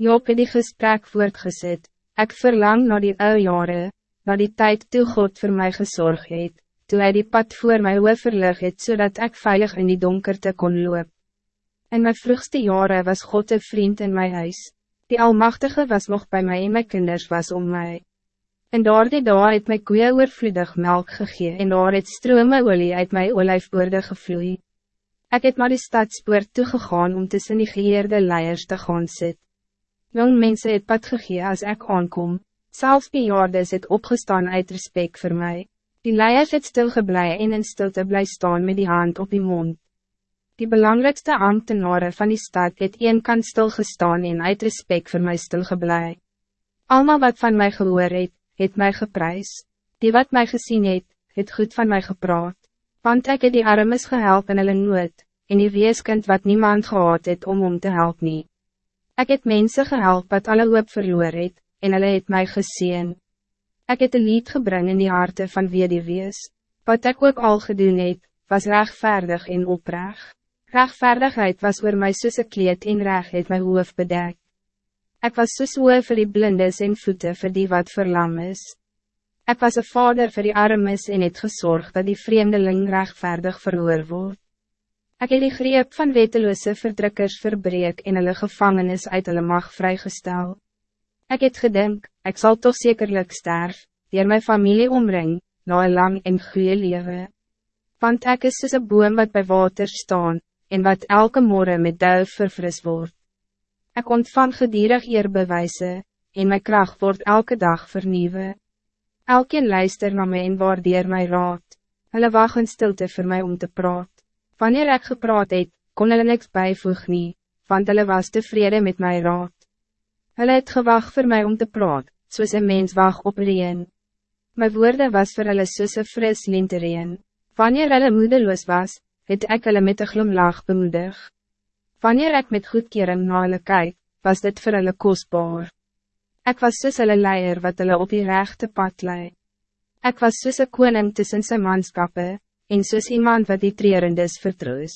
Job het die gesprek voortgezet, ik verlang naar die oude jaren, naar die tijd toe God voor mij gezorgd het, toe hij die pad voor mij overleg het, zodat ik veilig in die donkerte kon loop. In mijn vroegste jaren was God een vriend in mijn huis, die Almachtige was nog bij mij en mijn kinders was om mij. En daar die daar het my koeie oorvloedig melk gegee en daar het strome olie uit my olijfboorde gevloei. Ik het maar die stadspoort toegegaan om tussen die geëerde leiers te gaan sit. Jong mense het pad gegee as ek aankom, selfs bejaardes het opgestaan uit respect voor mij. Die leiers het stilgeblij en in stilte bly staan met die hand op die mond. Die belangrijkste ambtenaren van die stad het een kant stilgestaan en uit respect voor mij stilgeblij. Almal wat van mij gehoor het, het mij geprys. Die wat mij gezien het, het goed van mij gepraat. Want ik het die armes gehelp in hulle nood, en die weeskind wat niemand gehad het om om te helpen. nie. Ek het mense gehelp wat alle hoop verloor het, en hulle het mij gezien. Ik het een lied gebring in die harte van wie die wees. Wat ik ook al gedoen het, was rechtvaardig en oprecht. Rechtvaardigheid was oor my soos kleed en reg het my hoof bedek. Ik was soos oor vir die blindes en voeten voor die wat verlam is. Ik was een vader voor die armes en het gezorgd dat die vreemdeling rechtvaardig verhoor word. Ek het die greep van weteloze verdrukkers verbreek en hulle gevangenis uit hulle mag vrygestel. Ik het gedink, ik zal toch zekerlijk sterf, die mijn familie omring, na een lang en goede leven. Want ik is soos een boom wat bij water staan, en wat elke morgen met duif verfris wordt. Ik ontvang gedierig eerbewijze, en mijn kracht wordt elke dag vernieuwen. Elkeen luister naar mij en waardeer my raad. Hulle wacht in stilte voor mij om te praat. Wanneer ik gepraat het, kon hulle niks bijvoeg nie, want hulle was tevreden met mijn raad. Hulle het gewag voor mij om te praat, soos een mens wacht op reen. My woorde was voor hulle soos een fris lintereen. Wanneer hulle moedeloos was, het ek hulle met een glimlach bemoedig. Wanneer ik met goedkering na hulle kyk, was dit vir hulle kostbaar. Ik was soos hulle leier wat hulle op die rechte pad lei. Ik was soos een koning tussen sy manskappe, en soos iemand wat die treerendes vertroos.